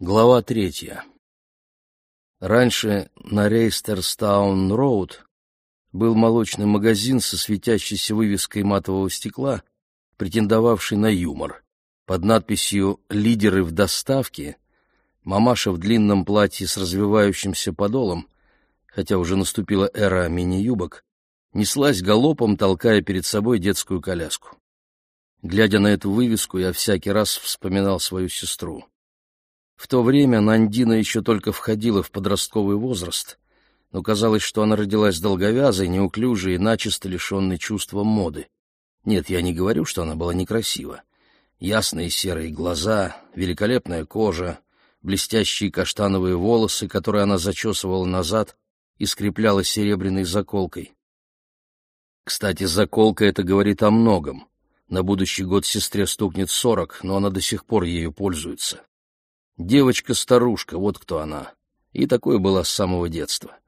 Глава третья. Раньше на Рейстерстаун-Роуд был молочный магазин со светящейся вывеской матового стекла, претендовавший на юмор. Под надписью «Лидеры в доставке» мамаша в длинном платье с развевающимся подолом, хотя уже наступила эра мини-юбок, неслась галопом, толкая перед собой детскую коляску. Глядя на эту вывеску, я всякий раз вспоминал свою сестру. В то время Нандина еще только входила в подростковый возраст, но казалось, что она родилась долговязой, неуклюжей и начисто лишенной чувства моды. Нет, я не говорю, что она была некрасива. Ясные серые глаза, великолепная кожа, блестящие каштановые волосы, которые она зачесывала назад и скрепляла серебряной заколкой. Кстати, заколка это говорит о многом. На будущий год сестре стукнет сорок, но она до сих пор ею пользуется. Девочка-старушка, вот кто она. И такой была с самого детства.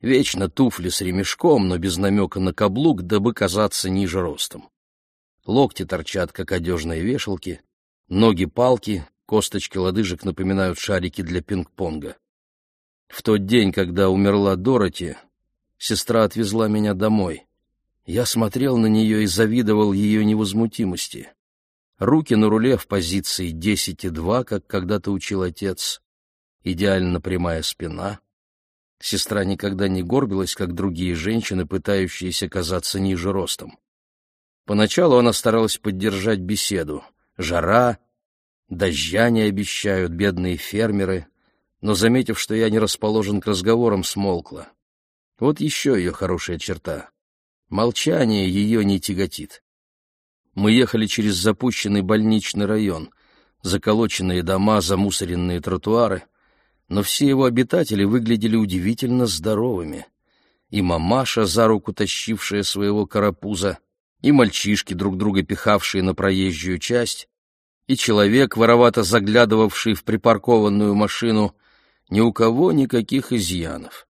Вечно туфли с ремешком, но без намека на каблук, дабы казаться ниже ростом. Локти торчат, как одежные вешалки, ноги — палки, косточки лодыжек напоминают шарики для пинг-понга. В тот день, когда умерла Дороти, сестра отвезла меня домой. Я смотрел на нее и завидовал ее невозмутимости. Руки на руле в позиции 10,2, как когда-то учил отец. Идеально прямая спина. Сестра никогда не горбилась, как другие женщины, пытающиеся казаться ниже ростом. Поначалу она старалась поддержать беседу. Жара, дождя не обещают бедные фермеры, но, заметив, что я не расположен к разговорам, смолкла. Вот еще ее хорошая черта. Молчание ее не тяготит. Мы ехали через запущенный больничный район, заколоченные дома, замусоренные тротуары, но все его обитатели выглядели удивительно здоровыми. И мамаша, за руку тащившая своего карапуза, и мальчишки, друг друга пихавшие на проезжую часть, и человек, воровато заглядывавший в припаркованную машину, ни у кого никаких изъянов.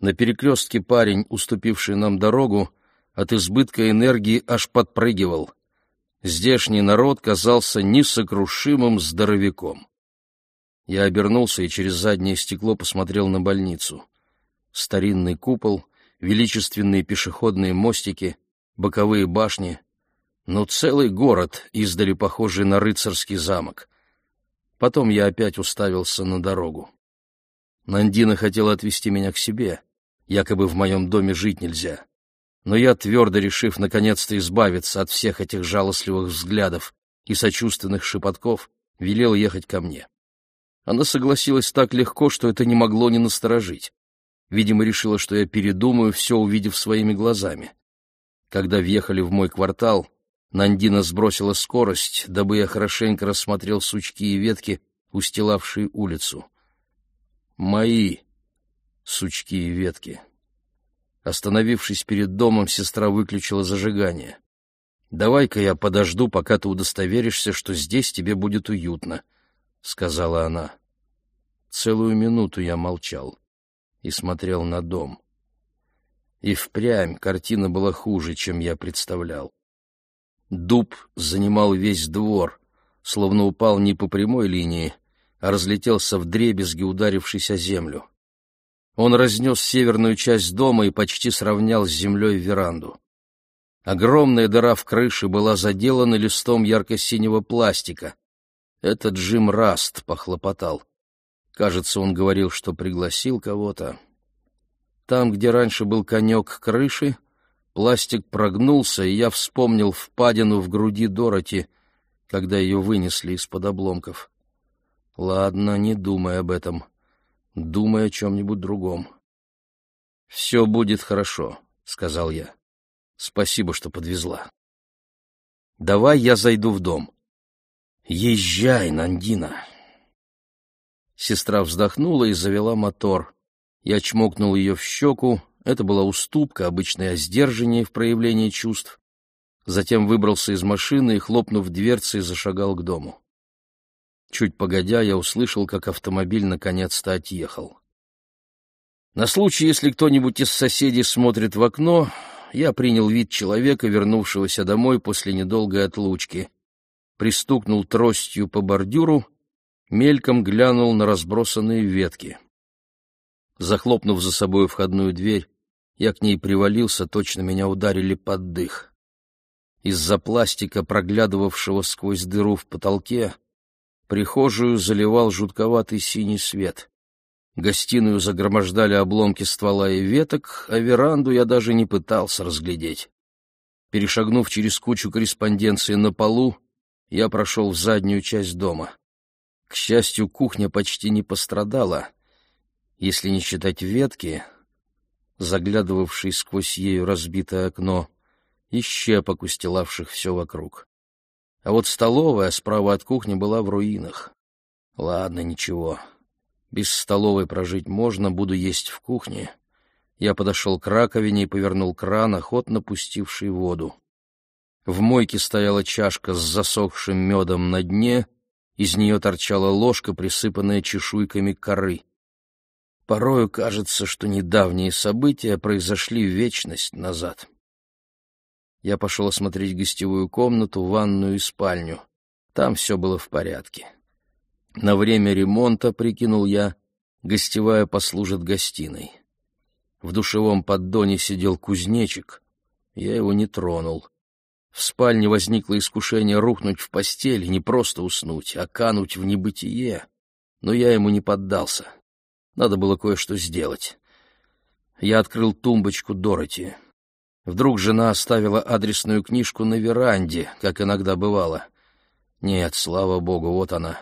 На перекрестке парень, уступивший нам дорогу, от избытка энергии аж подпрыгивал здешний народ казался несокрушимым здоровяком. Я обернулся и через заднее стекло посмотрел на больницу. Старинный купол, величественные пешеходные мостики, боковые башни, но целый город, издали похожий на рыцарский замок. Потом я опять уставился на дорогу. Нандина хотела отвезти меня к себе, якобы в моем доме жить нельзя но я, твердо решив наконец-то избавиться от всех этих жалостливых взглядов и сочувственных шепотков, велел ехать ко мне. Она согласилась так легко, что это не могло не насторожить. Видимо, решила, что я передумаю, все увидев своими глазами. Когда въехали в мой квартал, Нандина сбросила скорость, дабы я хорошенько рассмотрел сучки и ветки, устилавшие улицу. Мои сучки и ветки. Остановившись перед домом, сестра выключила зажигание. «Давай-ка я подожду, пока ты удостоверишься, что здесь тебе будет уютно», — сказала она. Целую минуту я молчал и смотрел на дом. И впрямь картина была хуже, чем я представлял. Дуб занимал весь двор, словно упал не по прямой линии, а разлетелся вдребезги, ударившись о землю. Он разнес северную часть дома и почти сравнял с землей веранду. Огромная дыра в крыше была заделана листом ярко-синего пластика. Этот Джим Раст похлопотал. Кажется, он говорил, что пригласил кого-то. Там, где раньше был конек крыши, пластик прогнулся, и я вспомнил впадину в груди Дороти, когда ее вынесли из-под обломков. Ладно, не думай об этом думая о чем-нибудь другом. «Все будет хорошо», — сказал я. «Спасибо, что подвезла». «Давай я зайду в дом». «Езжай, Нандина». Сестра вздохнула и завела мотор. Я чмокнул ее в щеку. Это была уступка, обычное сдержание в проявлении чувств. Затем выбрался из машины и, хлопнув дверцей, зашагал к дому. Чуть погодя, я услышал, как автомобиль наконец-то отъехал. На случай, если кто-нибудь из соседей смотрит в окно, я принял вид человека, вернувшегося домой после недолгой отлучки, пристукнул тростью по бордюру мельком глянул на разбросанные ветки. Захлопнув за собой входную дверь, я к ней привалился, точно меня ударили под дых. Из-за пластика, проглядывавшего сквозь дыру в потолке, прихожую заливал жутковатый синий свет. Гостиную загромождали обломки ствола и веток, а веранду я даже не пытался разглядеть. Перешагнув через кучу корреспонденции на полу, я прошел в заднюю часть дома. К счастью, кухня почти не пострадала, если не считать ветки, заглядывавший сквозь ею разбитое окно, и щепок, устилавших все вокруг. А вот столовая справа от кухни была в руинах. Ладно, ничего. Без столовой прожить можно, буду есть в кухне. Я подошел к раковине и повернул кран, охотно пустивший воду. В мойке стояла чашка с засохшим медом на дне, из нее торчала ложка, присыпанная чешуйками коры. Порою кажется, что недавние события произошли вечность назад. Я пошел осмотреть гостевую комнату, ванную и спальню. Там все было в порядке. На время ремонта, прикинул я, гостевая послужит гостиной. В душевом поддоне сидел кузнечик. Я его не тронул. В спальне возникло искушение рухнуть в постель не просто уснуть, а кануть в небытие. Но я ему не поддался. Надо было кое-что сделать. Я открыл тумбочку Дороти. Вдруг жена оставила адресную книжку на веранде, как иногда бывало. Нет, слава богу, вот она,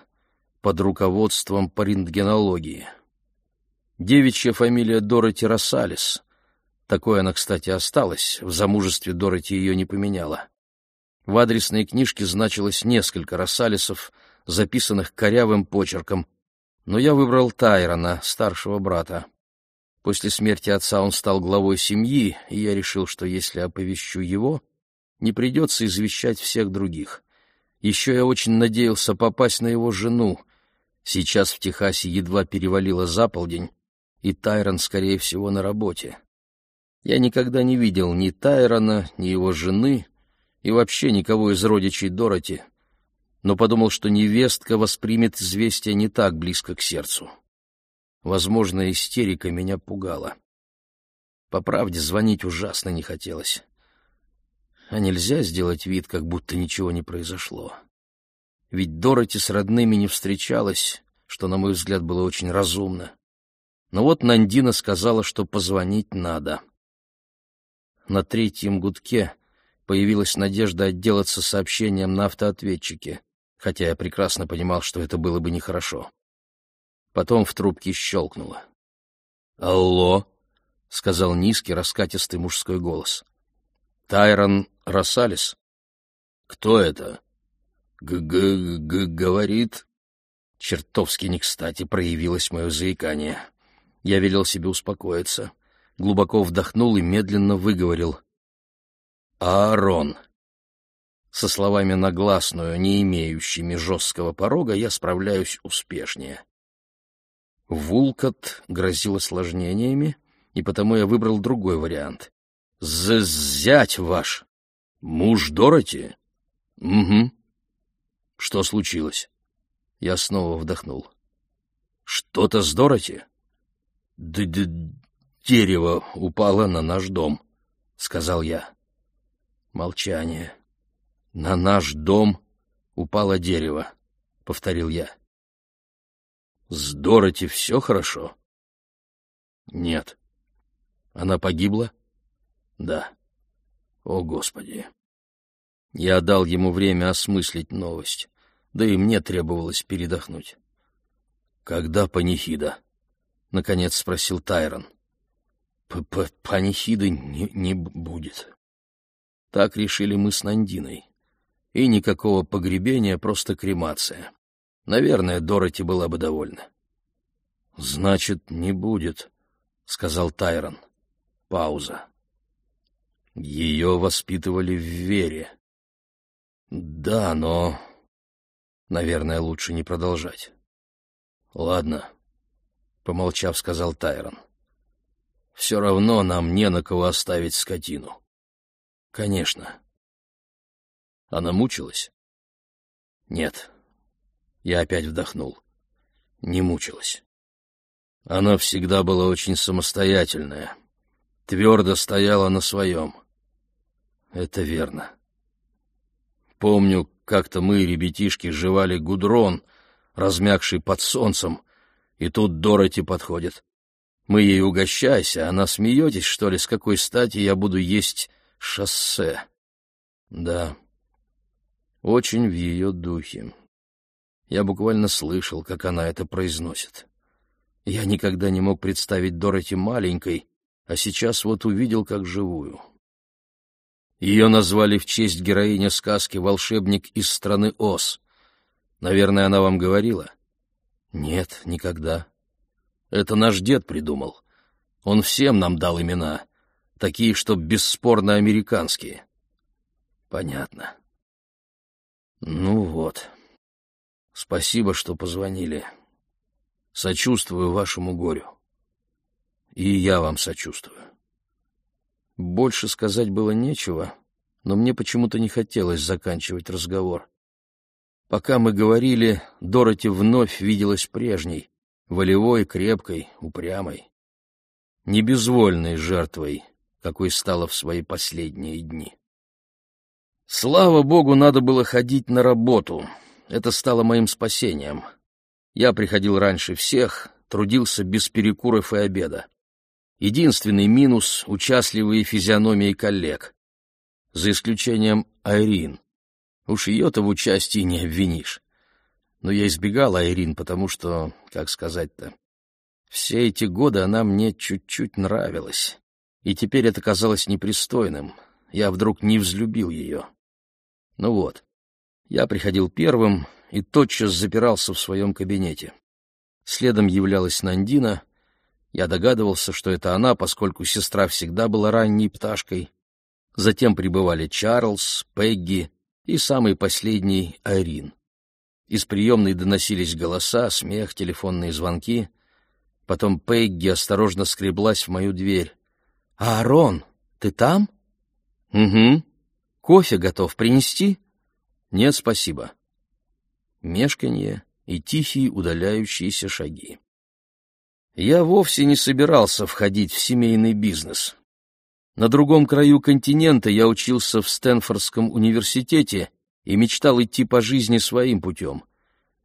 под руководством по рентгенологии. Девичья фамилия Дороти Рассалис. Такой она, кстати, осталась, в замужестве Дороти ее не поменяла. В адресной книжке значилось несколько Рассалисов, записанных корявым почерком — но я выбрал Тайрона, старшего брата. После смерти отца он стал главой семьи, и я решил, что если оповещу его, не придется извещать всех других. Еще я очень надеялся попасть на его жену. Сейчас в Техасе едва перевалило за полдень, и Тайрон, скорее всего, на работе. Я никогда не видел ни Тайрона, ни его жены, и вообще никого из родичей Дороти — но подумал, что невестка воспримет известие не так близко к сердцу. Возможно, истерика меня пугала. По правде, звонить ужасно не хотелось. А нельзя сделать вид, как будто ничего не произошло. Ведь Дороти с родными не встречалась, что, на мой взгляд, было очень разумно. Но вот Нандина сказала, что позвонить надо. На третьем гудке появилась надежда отделаться сообщением на автоответчике хотя я прекрасно понимал, что это было бы нехорошо. Потом в трубке щелкнуло. «Алло!» — сказал низкий, раскатистый мужской голос. «Тайрон Рассалис?» «Кто это?» «Г-г-г-г-говорит...» говорит. Чертовски не кстати проявилось мое заикание. Я велел себе успокоиться, глубоко вдохнул и медленно выговорил. «Аарон!» Со словами на гласную, не имеющими жесткого порога, я справляюсь успешнее. Вулкот грозил осложнениями, и потому я выбрал другой вариант. «Зять ваш! Муж Дороти?» «Угу. Что случилось?» Я снова вдохнул. «Что-то с Дороти?» Д -д «Дерево упало на наш дом», — сказал я. Молчание. «На наш дом упало дерево», — повторил я. «С Дороти все хорошо?» «Нет». «Она погибла?» «Да». «О, Господи!» Я дал ему время осмыслить новость, да и мне требовалось передохнуть. «Когда панихида?» — наконец спросил Тайрон. П «Панихиды не, не будет». Так решили мы с Нандиной. И никакого погребения, просто кремация. Наверное, Дороти была бы довольна. «Значит, не будет», — сказал Тайрон. Пауза. Ее воспитывали в вере. Да, но... Наверное, лучше не продолжать. Ладно, — помолчав, сказал Тайрон. Все равно нам не на кого оставить скотину. Конечно. Она мучилась? Нет. Я опять вдохнул. не мучилась. Она всегда была очень самостоятельная, твердо стояла на своем. Это верно. Помню, как-то мы, ребятишки, жевали гудрон, размягший под солнцем, и тут Дороти подходит. Мы ей угощайся, она смеетесь, что ли, с какой стати я буду есть шоссе? Да, очень в ее духе. Я буквально слышал, как она это произносит. Я никогда не мог представить Дороти маленькой, а сейчас вот увидел как живую. Ее назвали в честь героини сказки «Волшебник из страны Оз». Наверное, она вам говорила? Нет, никогда. Это наш дед придумал. Он всем нам дал имена, такие, что бесспорно американские. Понятно. Ну вот. Спасибо, что позвонили. Сочувствую вашему горю. И я вам сочувствую. Больше сказать было нечего, но мне почему-то не хотелось заканчивать разговор. Пока мы говорили, Дороти вновь виделась прежней, волевой, крепкой, упрямой. Не безвольной жертвой, какой стала в свои последние дни. Слава богу, надо было ходить на работу. Это стало моим спасением. Я приходил раньше всех, трудился без перекуров и обеда. Единственный минус — участливые физиономии коллег. За исключением Айрин. Уж ее-то в участии не обвинишь. Но я избегал Айрин, потому что, как сказать-то, все эти годы она мне чуть-чуть нравилась. И теперь это казалось непристойным. Я вдруг не взлюбил ее. Ну вот, я приходил первым и тотчас запирался в своем кабинете. Следом являлась Нандина. Я догадывался, что это она, поскольку сестра всегда была ранней пташкой. Затем прибывали Чарльз, Пегги и самый последний — Айрин. Из приемной доносились голоса, смех, телефонные звонки. Потом Пегги осторожно скреблась в мою дверь. «Аарон, ты там?» «Угу. Кофе готов принести? Нет, спасибо. Мешканье и тихие удаляющиеся шаги. Я вовсе не собирался входить в семейный бизнес. На другом краю континента я учился в Стэнфордском университете и мечтал идти по жизни своим путем.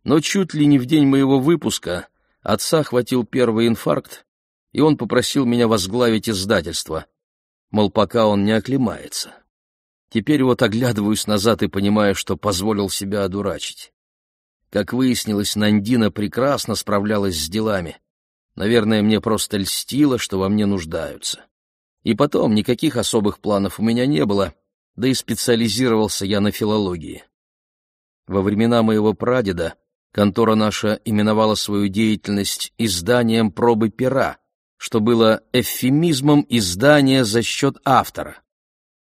Но чуть ли не в день моего выпуска отца хватил первый инфаркт, и он попросил меня возглавить издательство, мол, пока он не оклемается. Теперь вот оглядываюсь назад и понимаю, что позволил себя одурачить. Как выяснилось, Нандина прекрасно справлялась с делами. Наверное, мне просто льстило, что во мне нуждаются. И потом, никаких особых планов у меня не было, да и специализировался я на филологии. Во времена моего прадеда контора наша именовала свою деятельность изданием пробы пера, что было эвфемизмом издания за счет автора.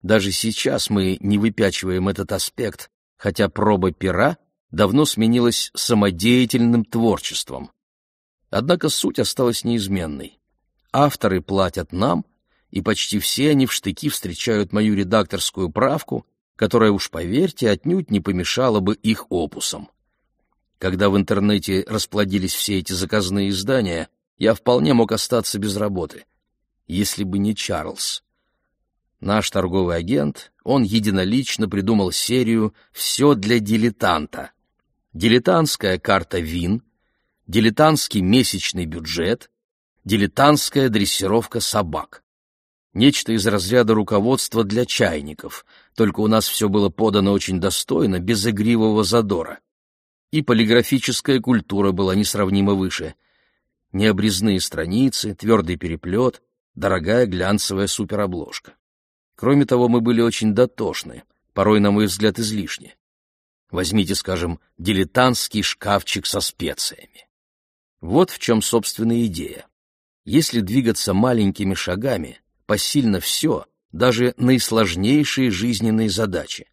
Даже сейчас мы не выпячиваем этот аспект, хотя проба пера давно сменилась самодеятельным творчеством. Однако суть осталась неизменной. Авторы платят нам, и почти все они в штыки встречают мою редакторскую правку, которая, уж поверьте, отнюдь не помешала бы их опусам. Когда в интернете расплодились все эти заказные издания, я вполне мог остаться без работы, если бы не Чарльз. Наш торговый агент, он единолично придумал серию «Все для дилетанта». Дилетантская карта вин, дилетантский месячный бюджет, дилетантская дрессировка собак. Нечто из разряда руководства для чайников, только у нас все было подано очень достойно, без игривого задора. И полиграфическая культура была несравнимо выше. Необрезные страницы, твердый переплет, дорогая глянцевая суперобложка. Кроме того, мы были очень дотошны, порой, на мой взгляд, излишне. Возьмите, скажем, дилетантский шкафчик со специями. Вот в чем собственная идея. Если двигаться маленькими шагами, посильно все, даже наисложнейшие жизненные задачи.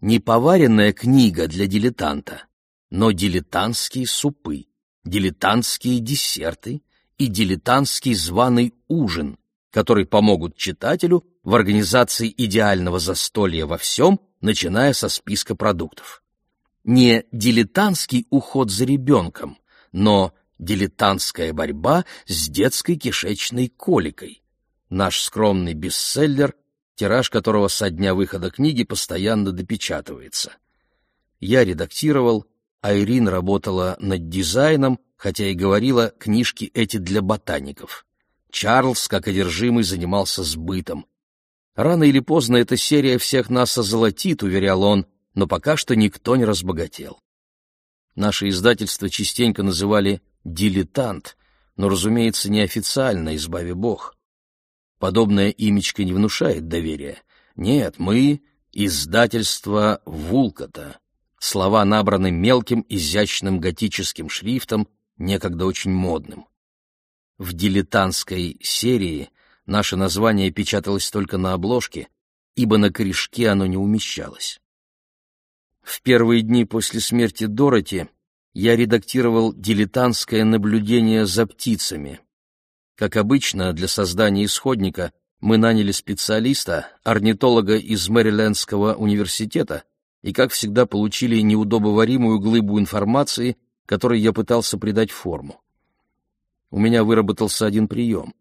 Не поваренная книга для дилетанта, но дилетантские супы, дилетантские десерты и дилетантский званый ужин, которые помогут читателю в организации идеального застолья во всем, начиная со списка продуктов. Не дилетантский уход за ребенком, но «Дилетантская борьба с детской кишечной коликой». Наш скромный бестселлер, тираж которого со дня выхода книги постоянно допечатывается. Я редактировал, а Ирин работала над дизайном, хотя и говорила книжки эти для ботаников. Чарльз, как одержимый, занимался сбытом. Рано или поздно эта серия всех нас озолотит, уверял он, но пока что никто не разбогател. Наше издательство частенько называли «дилетант», но, разумеется, неофициально, избави бог. Подобное имечко не внушает доверия. Нет, мы — издательство Вулкота. Слова набраны мелким, изящным готическим шрифтом, некогда очень модным. В дилетантской серии наше название печаталось только на обложке, ибо на корешке оно не умещалось. В первые дни после смерти Дороти я редактировал дилетантское наблюдение за птицами. Как обычно, для создания исходника мы наняли специалиста, орнитолога из Мэрилендского университета, и, как всегда, получили неудобоваримую глыбу информации, которой я пытался придать форму у меня выработался один прием.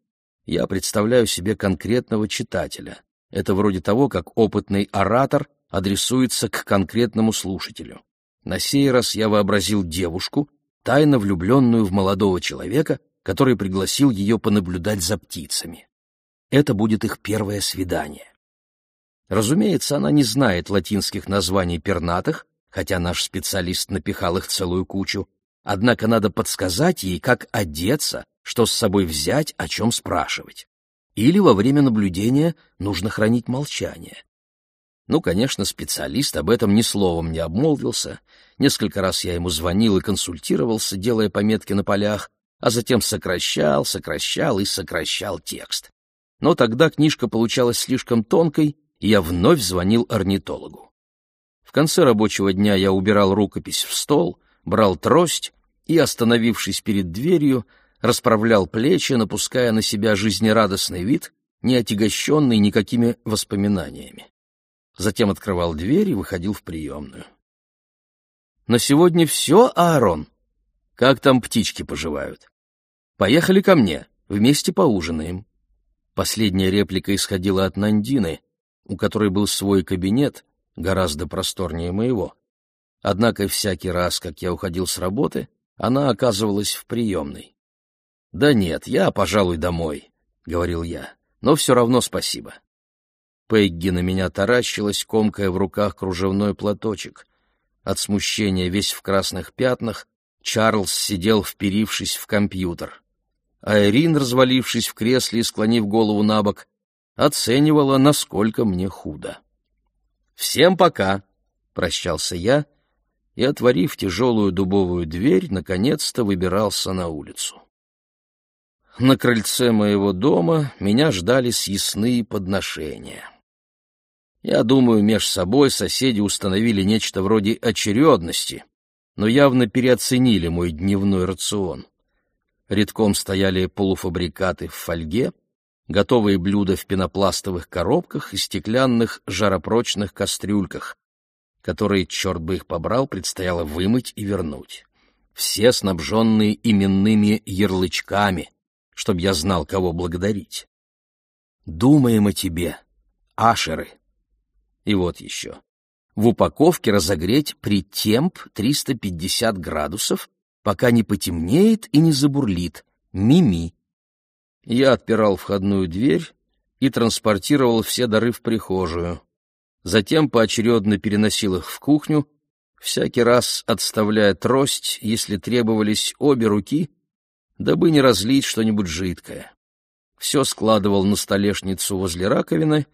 Я представляю себе конкретного читателя. Это вроде того, как опытный оратор адресуется к конкретному слушателю. На сей раз я вообразил девушку, тайно влюбленную в молодого человека, который пригласил ее понаблюдать за птицами. Это будет их первое свидание. Разумеется, она не знает латинских названий пернатых, хотя наш специалист напихал их целую кучу, Однако надо подсказать ей, как одеться, что с собой взять, о чем спрашивать. Или во время наблюдения нужно хранить молчание. Ну, конечно, специалист об этом ни словом не обмолвился. Несколько раз я ему звонил и консультировался, делая пометки на полях, а затем сокращал, сокращал и сокращал текст. Но тогда книжка получалась слишком тонкой, и я вновь звонил орнитологу. В конце рабочего дня я убирал рукопись в стол, брал трость и, остановившись перед дверью, расправлял плечи, напуская на себя жизнерадостный вид, не отягощенный никакими воспоминаниями. Затем открывал дверь и выходил в приемную. «На сегодня все, Аарон? Как там птички поживают? Поехали ко мне, вместе поужинаем». Последняя реплика исходила от Нандины, у которой был свой кабинет, гораздо просторнее моего. Однако всякий раз, как я уходил с работы, она оказывалась в приемной. «Да нет, я, пожалуй, домой», — говорил я, — «но все равно спасибо». Пегги на меня таращилась, комкая в руках кружевной платочек. От смущения весь в красных пятнах, Чарльз сидел, вперившись в компьютер. А Ирин, развалившись в кресле и склонив голову на бок, оценивала, насколько мне худо. «Всем пока!» — прощался я и, отворив тяжелую дубовую дверь, наконец-то выбирался на улицу. На крыльце моего дома меня ждали съестные подношения. Я думаю, меж собой соседи установили нечто вроде очередности, но явно переоценили мой дневной рацион. Редком стояли полуфабрикаты в фольге, готовые блюда в пенопластовых коробках и стеклянных жаропрочных кастрюльках, которые, черт бы их побрал, предстояло вымыть и вернуть. Все снабженные именными ярлычками, чтобы я знал, кого благодарить. Думаем о тебе, ашеры. И вот еще. В упаковке разогреть при темп 350 градусов, пока не потемнеет и не забурлит. Мими. Я отпирал входную дверь и транспортировал все дары в прихожую затем поочередно переносил их в кухню, всякий раз отставляя трость, если требовались обе руки, дабы не разлить что-нибудь жидкое. Все складывал на столешницу возле раковины,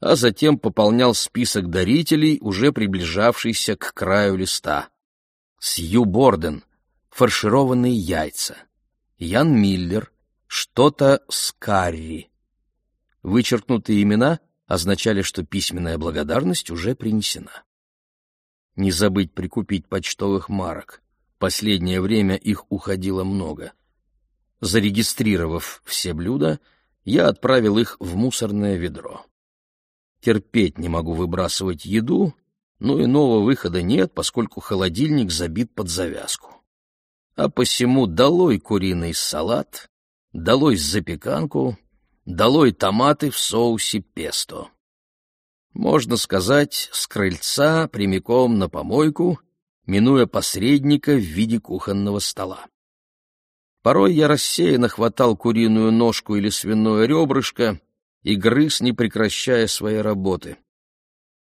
а затем пополнял список дарителей, уже приближавшийся к краю листа. Сью Борден, фаршированные яйца. Ян Миллер, что-то с карри. Вычеркнутые имена — означали, что письменная благодарность уже принесена. Не забыть прикупить почтовых марок. Последнее время их уходило много. Зарегистрировав все блюда, я отправил их в мусорное ведро. Терпеть не могу выбрасывать еду, но иного выхода нет, поскольку холодильник забит под завязку. а посему долой куриный салат, долой запеканку, долой томаты в соусе песто. Можно сказать, с крыльца прямиком на помойку, минуя посредника в виде кухонного стола. Порой я рассеянно хватал куриную ножку или свиное ребрышко и грыз, не прекращая своей работы.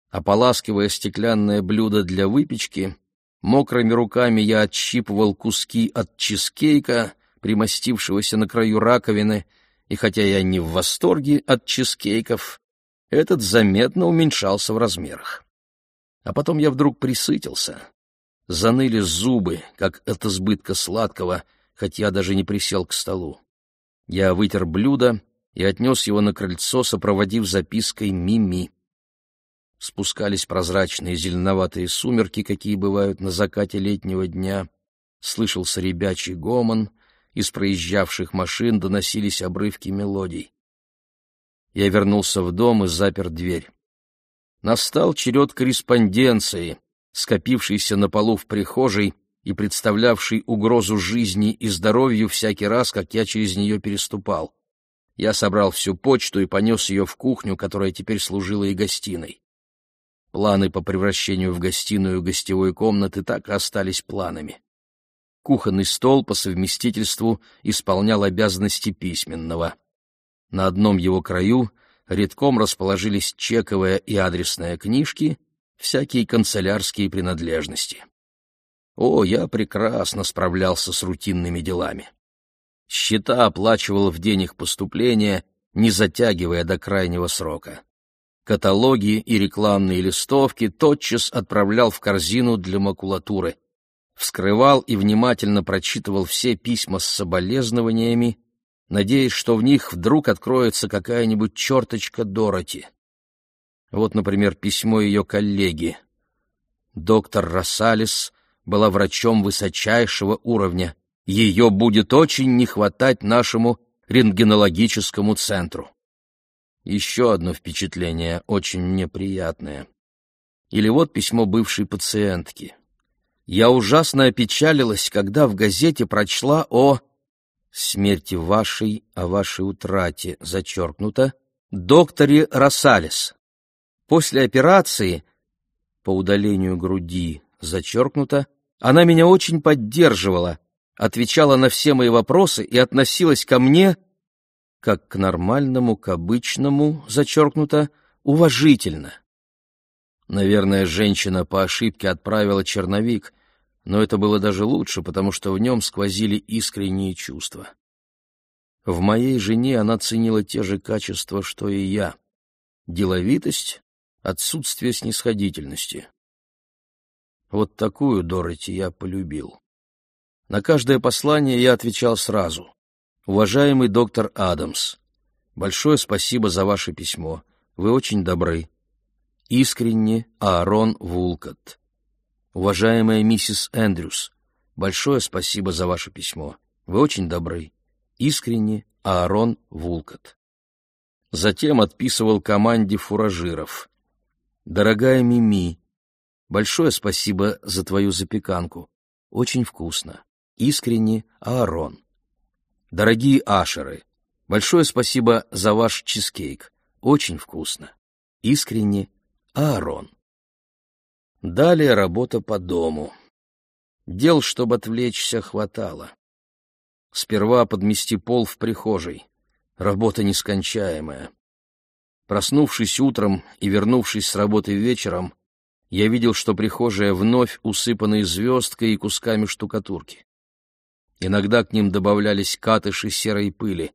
Ополаскивая стеклянное блюдо для выпечки, мокрыми руками я отщипывал куски от чизкейка, примостившегося на краю раковины, и хотя я не в восторге от чизкейков, этот заметно уменьшался в размерах. А потом я вдруг присытился. Заныли зубы, как от избытка сладкого, хоть я даже не присел к столу. Я вытер блюдо и отнес его на крыльцо, сопроводив запиской «Ми-ми». Спускались прозрачные зеленоватые сумерки, какие бывают на закате летнего дня. Слышался ребячий гомон, из проезжавших машин доносились обрывки мелодий. Я вернулся в дом и запер дверь. Настал черед корреспонденции, скопившейся на полу в прихожей и представлявшей угрозу жизни и здоровью всякий раз, как я через нее переступал. Я собрал всю почту и понес ее в кухню, которая теперь служила и гостиной. Планы по превращению в гостиную гостевой комнаты так и остались планами. Кухонный стол по совместительству исполнял обязанности письменного. На одном его краю редком расположились чековая и адресная книжки, всякие канцелярские принадлежности. О, я прекрасно справлялся с рутинными делами. Счета оплачивал в день их поступления, не затягивая до крайнего срока. Каталоги и рекламные листовки тотчас отправлял в корзину для макулатуры. Вскрывал и внимательно прочитывал все письма с соболезнованиями надеясь, что в них вдруг откроется какая-нибудь черточка Дороти. Вот, например, письмо ее коллеги. Доктор Рассалис была врачом высочайшего уровня. Ее будет очень не хватать нашему рентгенологическому центру. Еще одно впечатление, очень неприятное. Или вот письмо бывшей пациентки. Я ужасно опечалилась, когда в газете прочла о смерти вашей, о вашей утрате, зачеркнуто, докторе Рассалис. После операции по удалению груди, зачеркнуто, она меня очень поддерживала, отвечала на все мои вопросы и относилась ко мне как к нормальному, к обычному, зачеркнуто, уважительно. Наверное, женщина по ошибке отправила черновик — но это было даже лучше, потому что в нем сквозили искренние чувства. В моей жене она ценила те же качества, что и я. Деловитость, отсутствие снисходительности. Вот такую Дороти я полюбил. На каждое послание я отвечал сразу. «Уважаемый доктор Адамс, большое спасибо за ваше письмо. Вы очень добры. Искренне Аарон Вулкот». Уважаемая миссис Эндрюс, большое спасибо за ваше письмо. Вы очень добры. Искренне, Аарон Вулкот. Затем отписывал команде фуражиров. Дорогая Мими, большое спасибо за твою запеканку. Очень вкусно. Искренне, Аарон. Дорогие Ашеры, большое спасибо за ваш чизкейк. Очень вкусно. Искренне, Аарон. Далее работа по дому. Дел, чтобы отвлечься, хватало. Сперва подмести пол в прихожей. Работа нескончаемая. Проснувшись утром и вернувшись с работы вечером, я видел, что прихожая вновь усыпана звездкой и кусками штукатурки. Иногда к ним добавлялись катыши серой пыли.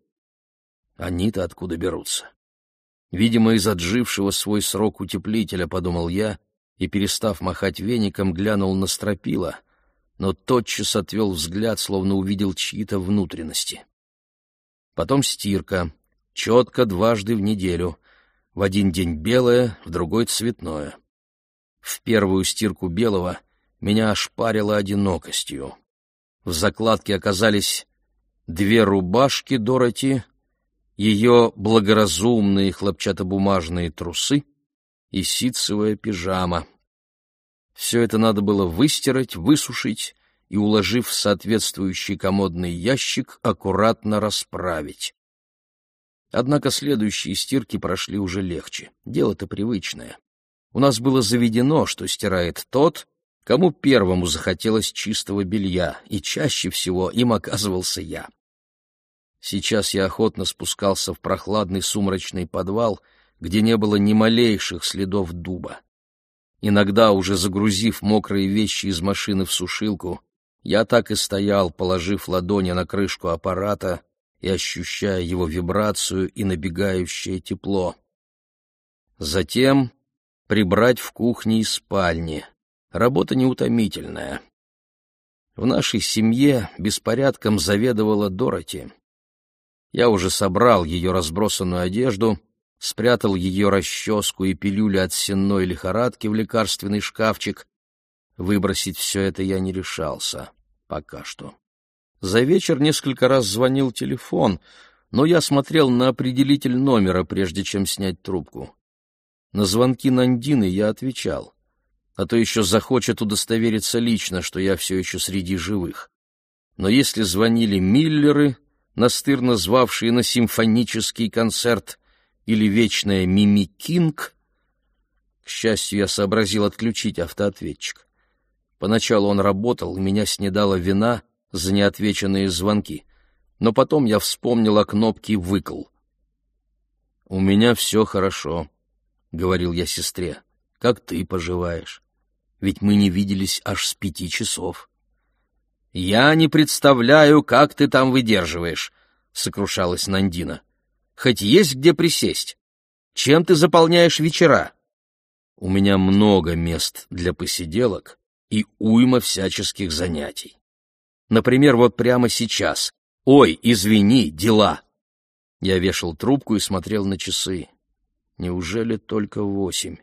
Они-то откуда берутся? Видимо, из отжившего свой срок утеплителя, подумал я, — и, перестав махать веником, глянул на стропила, но тотчас отвел взгляд, словно увидел чьи-то внутренности. Потом стирка, четко дважды в неделю, в один день белое, в другой цветное. В первую стирку белого меня ошпарило одинокостью. В закладке оказались две рубашки Дороти, ее благоразумные хлопчатобумажные трусы и ситцевая пижама. Все это надо было выстирать, высушить и, уложив в соответствующий комодный ящик, аккуратно расправить. Однако следующие стирки прошли уже легче. Дело-то привычное. У нас было заведено, что стирает тот, кому первому захотелось чистого белья, и чаще всего им оказывался я. Сейчас я охотно спускался в прохладный сумрачный подвал, где не было ни малейших следов дуба. Иногда, уже загрузив мокрые вещи из машины в сушилку, я так и стоял, положив ладони на крышку аппарата и ощущая его вибрацию и набегающее тепло. Затем прибрать в кухне и спальне. Работа неутомительная. В нашей семье беспорядком заведовала Дороти. Я уже собрал ее разбросанную одежду, спрятал ее расческу и пилюли от сенной лихорадки в лекарственный шкафчик. Выбросить все это я не решался. Пока что. За вечер несколько раз звонил телефон, но я смотрел на определитель номера, прежде чем снять трубку. На звонки Нандины я отвечал, а то еще захочет удостовериться лично, что я все еще среди живых. Но если звонили Миллеры, настырно звавшие на симфонический концерт, или вечная Мими Кинг, к счастью, я сообразил отключить автоответчик. Поначалу он работал, меня снедала вина — за неотвеченные звонки, но потом я вспомнил о кнопке «выкл». «У меня все хорошо», — говорил я сестре. «Как ты поживаешь? Ведь мы не виделись аж с пяти часов». «Я не представляю, как ты там выдерживаешь», — сокрушалась Нандина. «Хоть есть где присесть. Чем ты заполняешь вечера?» «У меня много мест для посиделок и уйма всяческих занятий. Например, вот прямо сейчас. «Ой, извини, дела!» Я вешал трубку и смотрел на часы. Неужели только восемь?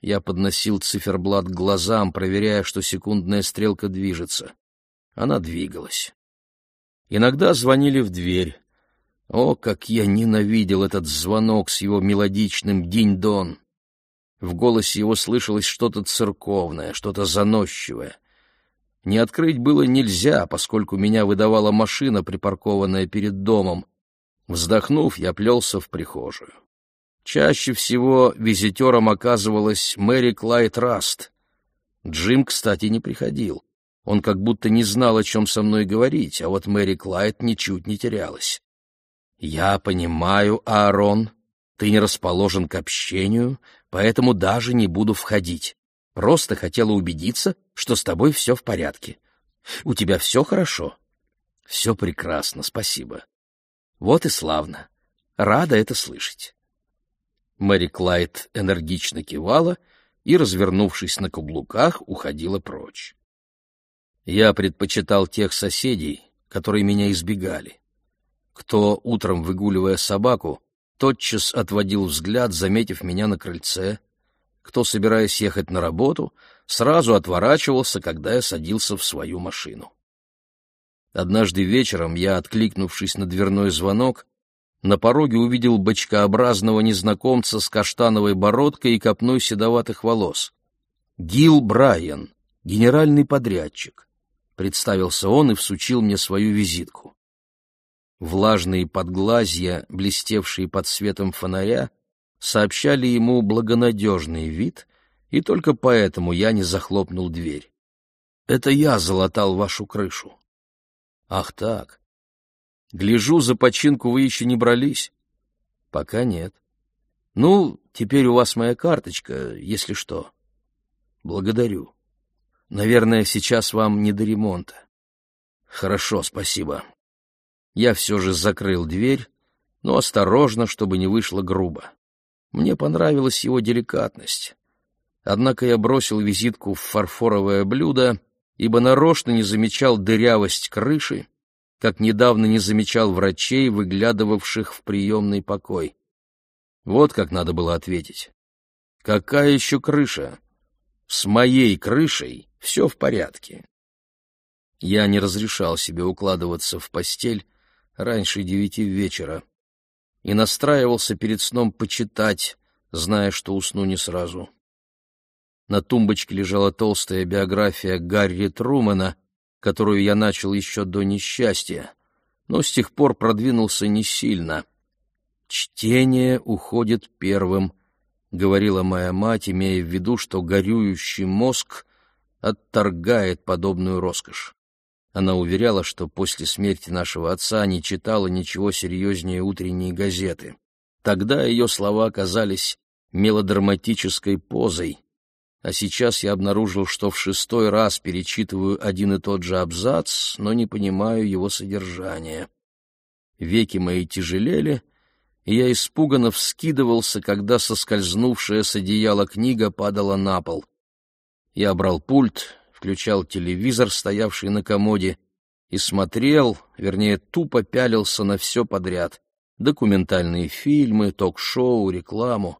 Я подносил циферблат к глазам, проверяя, что секундная стрелка движется. Она двигалась. Иногда звонили в дверь. О, как я ненавидел этот звонок с его мелодичным динь-дон! В голосе его слышалось что-то церковное, что-то заносчивое — не открыть было нельзя, поскольку меня выдавала машина, припаркованная перед домом. Вздохнув, я плелся в прихожую. Чаще всего визитером оказывалась Мэри Клайд Раст. Джим, кстати, не приходил. Он как будто не знал, о чем со мной говорить, а вот Мэри Клайд ничуть не терялась. «Я понимаю, Аарон, ты не расположен к общению, поэтому даже не буду входить. Просто хотела убедиться, что с тобой все в порядке. У тебя все хорошо? Все прекрасно, спасибо. Вот и славно. Рада это слышать. Мэри Клайд энергично кивала и, развернувшись на каблуках, уходила прочь. Я предпочитал тех соседей, которые меня избегали. Кто, утром выгуливая собаку, тотчас отводил взгляд, заметив меня на крыльце, кто, собираясь ехать на работу, сразу отворачивался, когда я садился в свою машину. Однажды вечером я, откликнувшись на дверной звонок, на пороге увидел бочкообразного незнакомца с каштановой бородкой и копной седоватых волос. Гил Брайан, генеральный подрядчик. Представился он и всучил мне свою визитку. Влажные подглазья, блестевшие под светом фонаря, сообщали ему благонадежный вид, и только поэтому я не захлопнул дверь. Это я залатал вашу крышу. Ах так. Гляжу, за починку вы еще не брались? Пока нет. Ну, теперь у вас моя карточка, если что. Благодарю. Наверное, сейчас вам не до ремонта. Хорошо, спасибо. Я все же закрыл дверь, но осторожно, чтобы не вышло грубо. Мне понравилась его деликатность. Однако я бросил визитку в фарфоровое блюдо, ибо нарочно не замечал дырявость крыши, как недавно не замечал врачей, выглядывавших в приемный покой. Вот как надо было ответить. Какая еще крыша? С моей крышей все в порядке. Я не разрешал себе укладываться в постель раньше девяти вечера, и настраивался перед сном почитать, зная, что усну не сразу. На тумбочке лежала толстая биография Гарри Трумэна, которую я начал еще до несчастья, но с тех пор продвинулся не сильно. «Чтение уходит первым», — говорила моя мать, имея в виду, что горюющий мозг отторгает подобную роскошь. Она уверяла, что после смерти нашего отца не читала ничего серьезнее утренней газеты. Тогда ее слова казались мелодраматической позой, а сейчас я обнаружил, что в шестой раз перечитываю один и тот же абзац, но не понимаю его содержания. Веки мои тяжелели, и я испуганно вскидывался, когда соскользнувшая с одеяла книга падала на пол. Я брал пульт, включал телевизор, стоявший на комоде, и смотрел, вернее, тупо пялился на все подряд — документальные фильмы, ток-шоу, рекламу.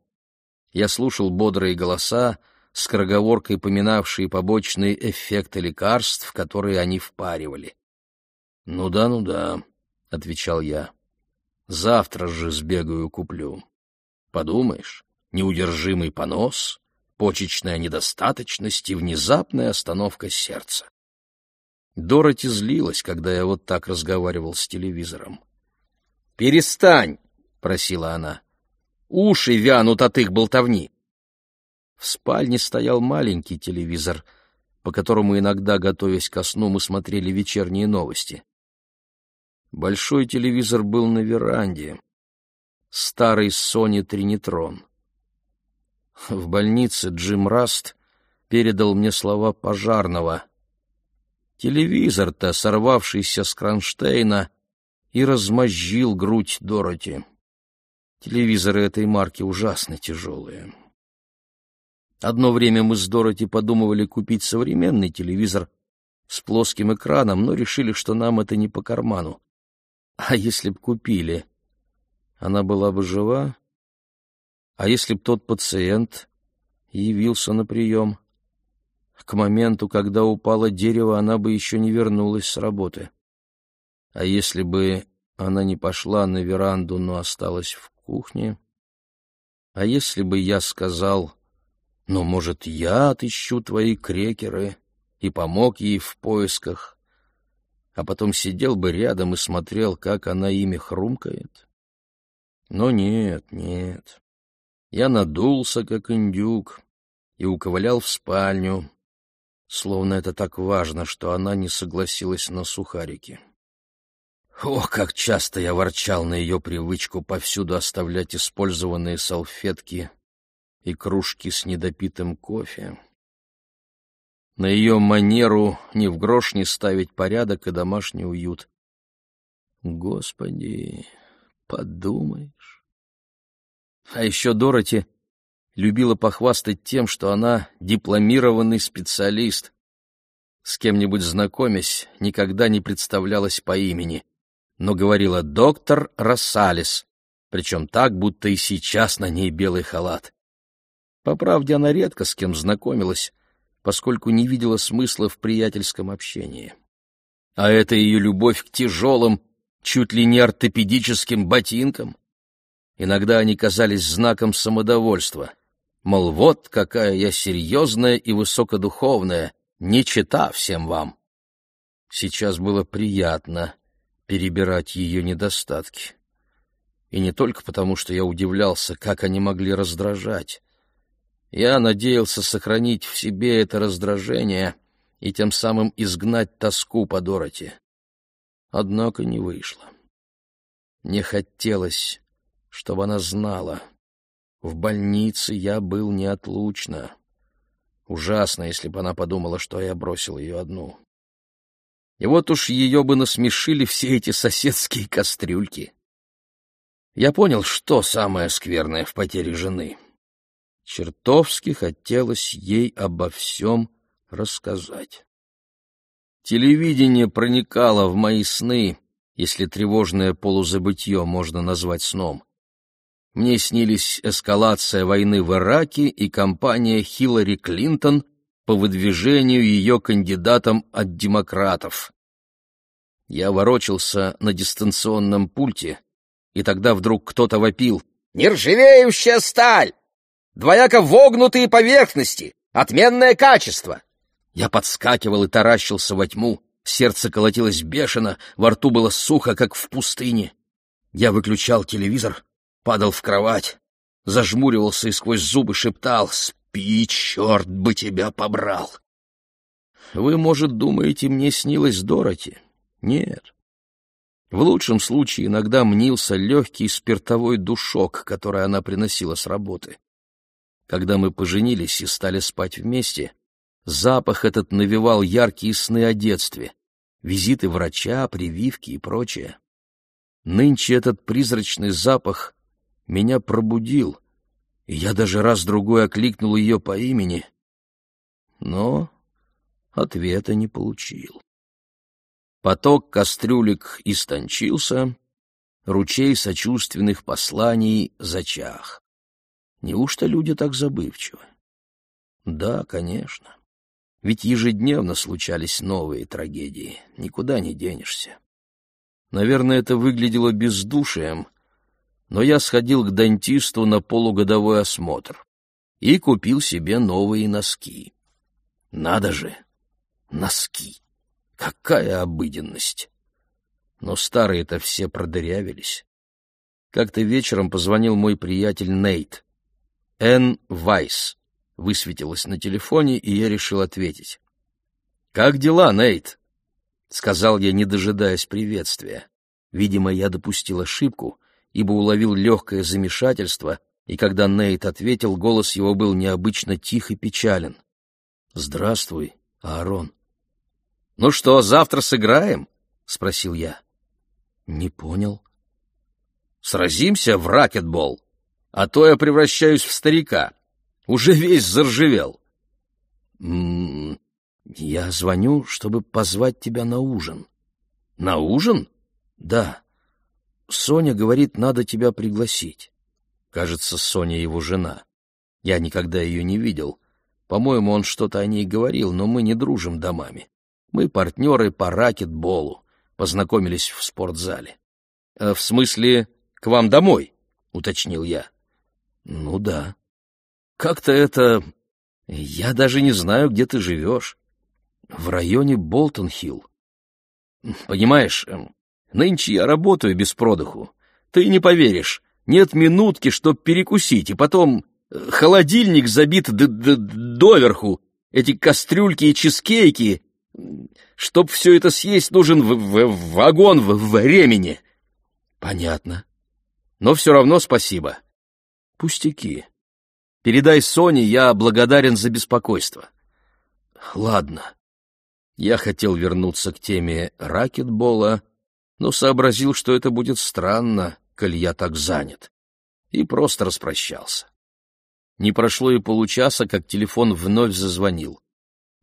Я слушал бодрые голоса, скороговоркой поминавшие побочные эффекты лекарств, которые они впаривали. «Ну да, ну да», — отвечал я. «Завтра же сбегаю куплю. Подумаешь, неудержимый понос, почечная недостаточность и внезапная остановка сердца». Дороти злилась, когда я вот так разговаривал с телевизором. «Перестань!» — просила она. «Уши вянут от их болтовни. В спальне стоял маленький телевизор, по которому иногда, готовясь ко сну, мы смотрели вечерние новости. Большой телевизор был на веранде. Старый Sony Trinitron. В больнице Джим Раст передал мне слова пожарного. Телевизор-то, сорвавшийся с кронштейна, и размозжил грудь Дороти. Телевизоры этой марки ужасно тяжелые. Одно время мы с Дороти подумывали купить современный телевизор с плоским экраном, но решили, что нам это не по карману. А если б купили, она была бы жива? А если б тот пациент явился на прием? К моменту, когда упало дерево, она бы еще не вернулась с работы. А если бы она не пошла на веранду, но осталась в кухне? А если бы я сказал но, может, я отыщу твои крекеры и помог ей в поисках, а потом сидел бы рядом и смотрел, как она ими хрумкает? Но нет, нет. Я надулся, как индюк, и уковылял в спальню, словно это так важно, что она не согласилась на сухарики. Ох, как часто я ворчал на ее привычку повсюду оставлять использованные салфетки и кружки с недопитым кофе. На ее манеру ни в грош не ставить порядок и домашний уют. Господи, подумаешь. А еще Дороти любила похвастать тем, что она дипломированный специалист. С кем-нибудь знакомясь, никогда не представлялась по имени, но говорила «доктор Рассалис», причем так, будто и сейчас на ней белый халат. По правде, она редко с кем знакомилась, поскольку не видела смысла в приятельском общении. А это ее любовь к тяжелым, чуть ли не ортопедическим ботинкам. Иногда они казались знаком самодовольства. Мол, вот какая я серьезная и высокодуховная, не чита всем вам. Сейчас было приятно перебирать ее недостатки. И не только потому, что я удивлялся, как они могли раздражать. Я надеялся сохранить в себе это раздражение и тем самым изгнать тоску по Дороти. Однако не вышло. Не хотелось, чтобы она знала. В больнице я был неотлучно. Ужасно, если бы она подумала, что я бросил ее одну. И вот уж ее бы насмешили все эти соседские кастрюльки. Я понял, что самое скверное в потере жены — Чертовски хотелось ей обо всем рассказать. Телевидение проникало в мои сны, если тревожное полузабытье можно назвать сном. Мне снились эскалация войны в Ираке и кампания Хиллари Клинтон по выдвижению ее кандидатом от демократов. Я ворочался на дистанционном пульте, и тогда вдруг кто-то вопил «Нержавеющая сталь! Двояко вогнутые поверхности, Отменное качество!» Я подскакивал и таращился во тьму. Сердце колотилось бешено, во рту было сухо, как в пустыне. Я выключал телевизор, падал в кровать, зажмуривался и сквозь зубы шептал «Спи, черт бы тебя побрал!» Вы, может, думаете, мне снилось Дороти? Нет. В лучшем случае иногда мнился легкий спиртовой душок, который она приносила с работы. Когда мы поженились и стали спать вместе, запах этот навевал яркие сны о детстве, визиты врача, прививки и прочее. Нынче этот призрачный запах меня пробудил, и я даже раз-другой окликнул ее по имени, но ответа не получил. Поток кастрюлек истончился, ручей сочувственных посланий зачах. Неужто люди так забывчивы? Да, конечно. Ведь ежедневно случались новые трагедии, никуда не денешься. Наверное, это выглядело бездушием, но я сходил к дантисту на полугодовой осмотр и купил себе новые носки. Надо же, носки! Какая обыденность! Но старые-то все продырявились. Как-то вечером позвонил мой приятель Нейт. Н. Вайс высветилось на телефоне, и я решил ответить. «Как дела, Нейт?» — сказал я, не дожидаясь приветствия. Видимо, я допустил ошибку, ибо уловил легкое замешательство, и когда Нейт ответил, голос его был необычно тих и печален. «Здравствуй, Аарон». «Ну что, завтра сыграем?» — спросил я. «Не понял». «Сразимся в ракетбол, а то я превращаюсь в старика. Уже весь заржавел». «М -м, «Я звоню, чтобы позвать тебя на ужин». «На ужин?» «Да. Соня говорит, надо тебя пригласить». Кажется, Соня его жена. Я никогда ее не видел. По-моему, он что-то о ней говорил, но мы не дружим домами. Мы партнеры по ракетболу, познакомились в спортзале. «Э, — В смысле, к вам домой? — уточнил я. — Ну да. Как-то это... Я даже не знаю, где ты живешь. В районе Болтон-Хилл. Понимаешь, эм, нынче я работаю без продыху. Ты не поверишь, нет минутки, чтоб перекусить, и потом э, холодильник забит д -д доверху, эти кастрюльки и чизкейки, Чтоб все это съесть, нужен в в вагон в времени. Понятно. Но все равно спасибо. Пустяки. Передай Соне, я благодарен за беспокойство. Ладно. Я хотел вернуться к теме ракетбола, но сообразил, что это будет странно, коль я так занят, и просто распрощался. Не прошло и получаса, как телефон вновь зазвонил.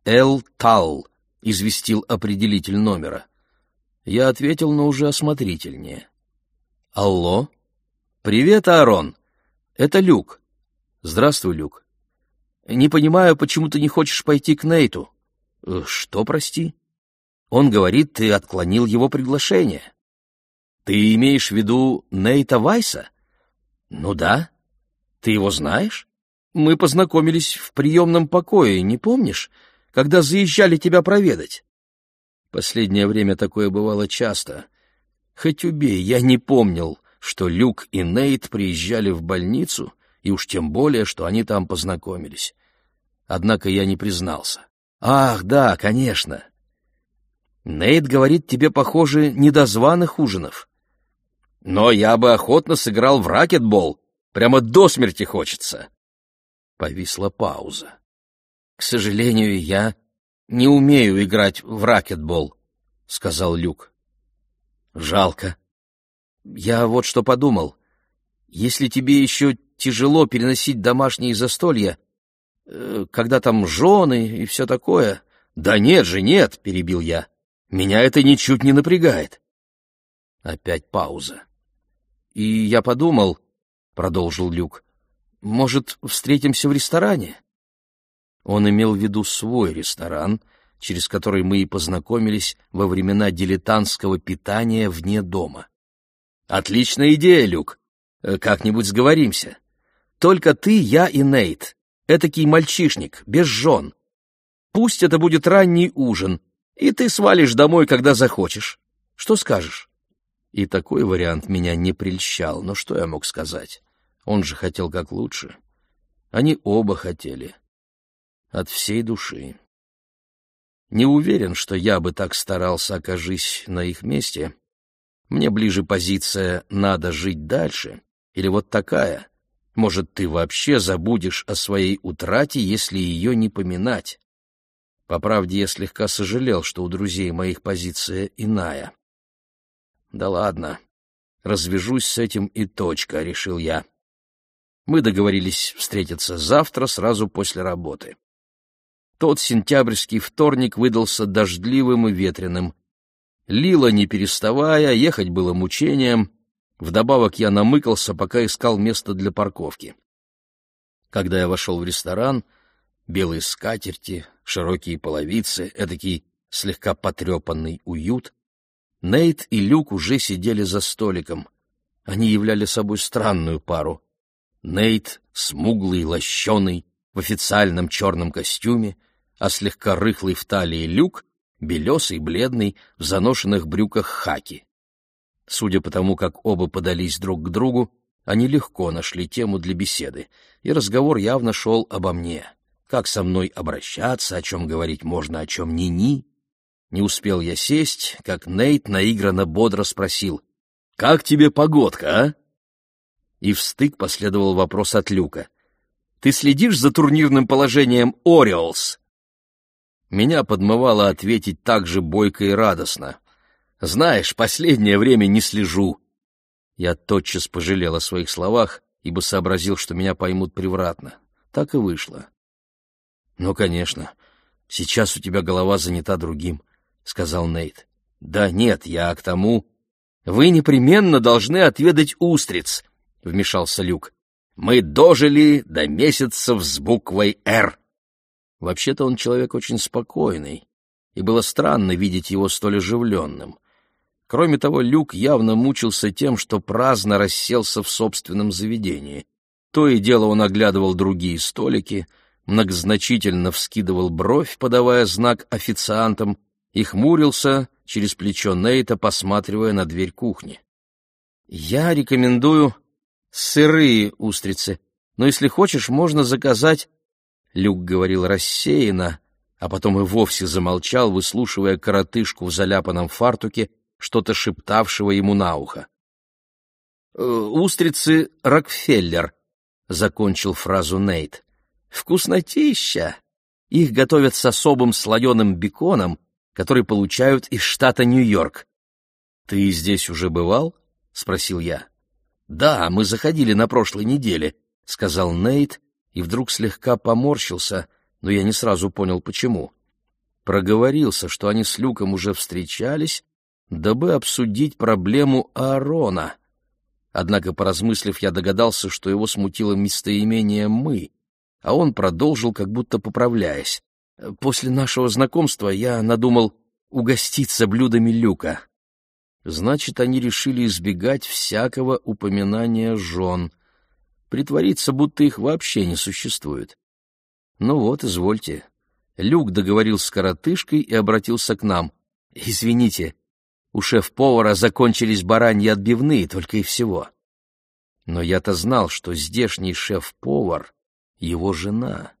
Эл Талл — известил определитель номера. Я ответил, но уже осмотрительнее. «Алло? Привет, Аарон. Это Люк. Здравствуй, Люк. Не понимаю, почему ты не хочешь пойти к Нейту. «Э, что, прости? Он говорит, ты отклонил его приглашение. Ты имеешь в виду Нейта Вайса? Ну да. Ты его знаешь? Мы познакомились в приемном покое, не помнишь? когда заезжали тебя проведать. Последнее время такое бывало часто. Хоть убей, я не помнил, что Люк и Нейт приезжали в больницу, и уж тем более, что они там познакомились. Однако я не признался. «Ах, да, конечно. Нейт говорит, тебе, похоже, недозваных ужинов. Но я бы охотно сыграл в ракетбол. Прямо до смерти хочется». Повисла пауза. «К сожалению, я не умею играть в ракетбол», — сказал Люк. «Жалко. Я вот что подумал. Если тебе еще тяжело переносить домашние застолья, э, когда там жены и все такое...» «Да нет же, нет!» — перебил я. «Меня это ничуть не напрягает». Опять пауза. «И я подумал...» — продолжил Люк. «Может, встретимся в ресторане?» Он имел в виду свой ресторан, через который мы и познакомились во времена дилетантского питания вне дома. «Отличная идея, Люк. Э, как-нибудь сговоримся. Только ты, я и Нейт. Этакий мальчишник, без жен. Пусть это будет ранний ужин, и ты свалишь домой, когда захочешь. Что скажешь?» И такой вариант меня не прельщал, но что я мог сказать? Он же хотел как лучше. Они оба хотели. От всей души. Не уверен, что я бы так старался, окажись на их месте. Мне ближе позиция «надо жить дальше» или вот такая «может, ты вообще забудешь о своей утрате, если ее не поминать». По правде, я слегка сожалел, что у друзей моих позиция иная. Да ладно, развяжусь с этим и точка, решил я. Мы договорились встретиться завтра, сразу после работы. Тот сентябрьский вторник выдался дождливым и ветреным. Лило не переставая, ехать было мучением. Вдобавок я намыкался, пока искал место для парковки. Когда я вошел в ресторан, белые скатерти, широкие половицы, эдакий слегка потрепанный уют, Нейт и Люк уже сидели за столиком. Они являли собой странную пару. Нейт, смуглый, лощеный, в официальном черном костюме, а слегка рыхлый в талии Люк, белесый, бледный, в заношенных брюках хаки. Судя по тому, как оба подались друг к другу, они легко нашли тему для беседы, и разговор явно шел обо мне. Как со мной обращаться, о чем говорить можно, о чем ни-ни. Не успел я сесть, как Нейт наигранно бодро спросил, «Как тебе погодка, а?» И в стык последовал вопрос от Люка. «Ты следишь за турнирным положением Ориолс?» Меня подмывало ответить так же бойко и радостно. «Знаешь, последнее время не слежу». Я тотчас пожалел о своих словах, ибо сообразил, что меня поймут превратно. Так и вышло. «Ну, конечно, сейчас у тебя голова занята другим сказал Нейт. Да нет, я к тому. Вы непременно должны отведать устриц, вмешался Люк. Мы дожили до месяцев с буквой «Р». Вообще-то он человек очень спокойный, и было странно видеть его столь оживленным. Кроме того, Люк явно мучился тем, что праздно расселся в собственном заведении. То и дело он оглядывал другие столики, многозначительно вскидывал бровь, подавая знак официантам, и хмурился через плечо Нейта, посматривая на дверь кухни. «Я рекомендую сырые устрицы, но если хочешь, можно заказать...» Люк говорил рассеянно, а потом и вовсе замолчал, выслушивая коротышку в заляпанном фартуке, что-то шептавшего ему на ухо. «Э, «Устрицы Рокфеллер», — закончил фразу Нейт. «Вкуснотища! Их готовят с особым слоеным беконом который получают из штата Нью-Йорк. «Ты здесь уже бывал?» — спросил я. «Да, мы заходили на прошлой неделе», — сказал Нейт, и вдруг слегка поморщился, но я не сразу понял, почему. Проговорился, что они с Люком уже встречались, дабы обсудить проблему Аарона. Однако, поразмыслив, я догадался, что его смутило местоимение «мы», а он продолжил, как будто поправляясь. После нашего знакомства я надумал угоститься блюдами Люка. Значит, они решили избегать всякого упоминания жен, притвориться, будто их вообще не существует. Ну вот, извольте. Люк договорил с коротышкой и обратился к нам. «Извините, у шеф-повара закончились бараньи отбивные, только и всего». Но я-то знал, что здешний шеф-повар — его жена.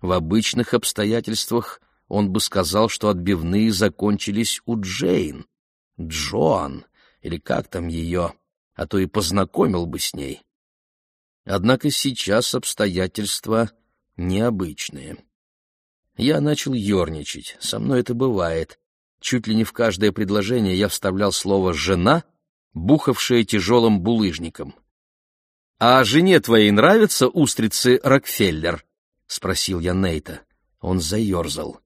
В обычных обстоятельствах он бы сказал, что отбивные закончились у Джейн, Джоан, или как там ее, а то и познакомил бы с ней. Однако сейчас обстоятельства необычные. Я начал ерничать, со мной это бывает. Чуть ли не в каждое предложение я вставлял слово «жена», бухавшая тяжелым булыжником. «А жене твоей нравятся устрицы Рокфеллер?» — спросил я Нейта. Он заерзал.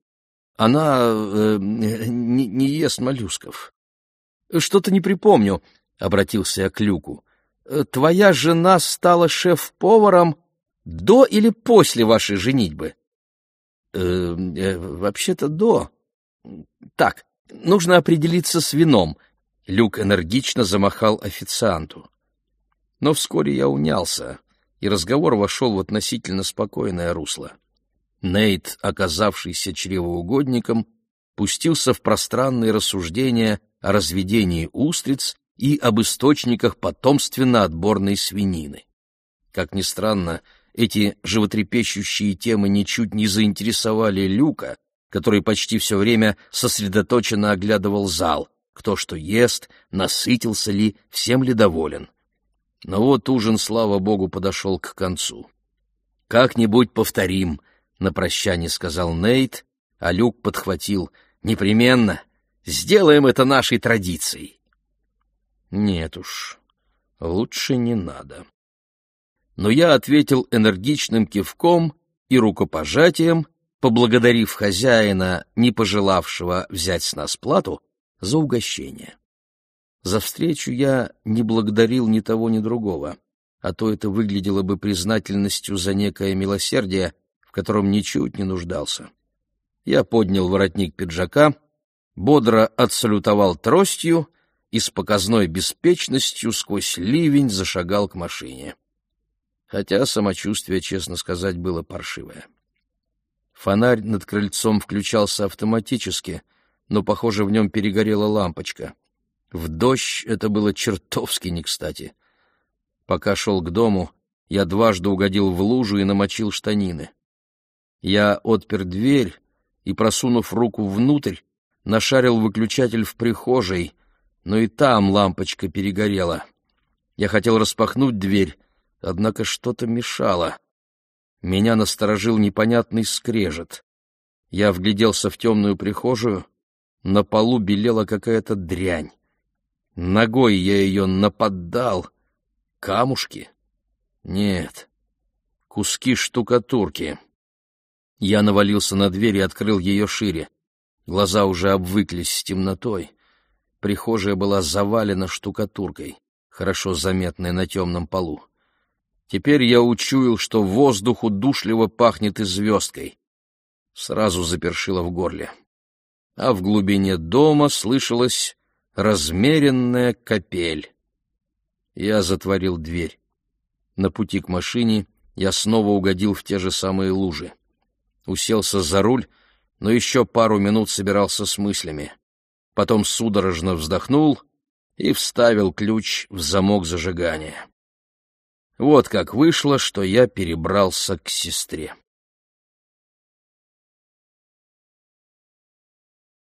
«Она э, не, не ест моллюсков». «Что-то не припомню», — обратился я к Люку. «Твоя жена стала шеф-поваром до или после вашей женитьбы?» э, э, «Вообще-то до. Так, нужно определиться с вином». Люк энергично замахал официанту. Но вскоре я унялся и разговор вошел в относительно спокойное русло. Нейт, оказавшийся чревоугодником, пустился в пространные рассуждения о разведении устриц и об источниках потомственно-отборной свинины. Как ни странно, эти животрепещущие темы ничуть не заинтересовали Люка, который почти все время сосредоточенно оглядывал зал, кто что ест, насытился ли, всем ли доволен. Но вот ужин, слава богу, подошел к концу. «Как-нибудь повторим», — на прощание сказал Нейт, а Люк подхватил. «Непременно. Сделаем это нашей традицией». «Нет уж, лучше не надо». Но я ответил энергичным кивком и рукопожатием, поблагодарив хозяина, не пожелавшего взять с нас плату, за угощение. За встречу я не благодарил ни того, ни другого, а то это выглядело бы признательностью за некое милосердие, в котором ничуть не нуждался. Я поднял воротник пиджака, бодро отсалютовал тростью и с показной беспечностью сквозь ливень зашагал к машине. Хотя самочувствие, честно сказать, было паршивое. Фонарь над крыльцом включался автоматически, но, похоже, в нем перегорела лампочка. В дождь это было чертовски не кстати. Пока шел к дому, я дважды угодил в лужу и намочил штанины. Я отпер дверь и, просунув руку внутрь, нашарил выключатель в прихожей, но и там лампочка перегорела. Я хотел распахнуть дверь, однако что-то мешало. Меня насторожил непонятный скрежет. Я вгляделся в темную прихожую. На полу белела какая-то дрянь. Ногой я ее наподдал. Камушки? Нет. Куски штукатурки. Я навалился на дверь и открыл ее шире. Глаза уже обвыклись с темнотой. Прихожая была завалена штукатуркой, хорошо заметной на темном полу. Теперь я учуял, что воздух удушливо пахнет и звездкой. Сразу запершило в горле. А в глубине дома слышалась размеренная капель. Я затворил дверь. На пути к машине я снова угодил в те же самые лужи. Уселся за руль, но еще пару минут собирался с мыслями. Потом судорожно вздохнул и вставил ключ в замок зажигания. Вот как вышло, что я перебрался к сестре.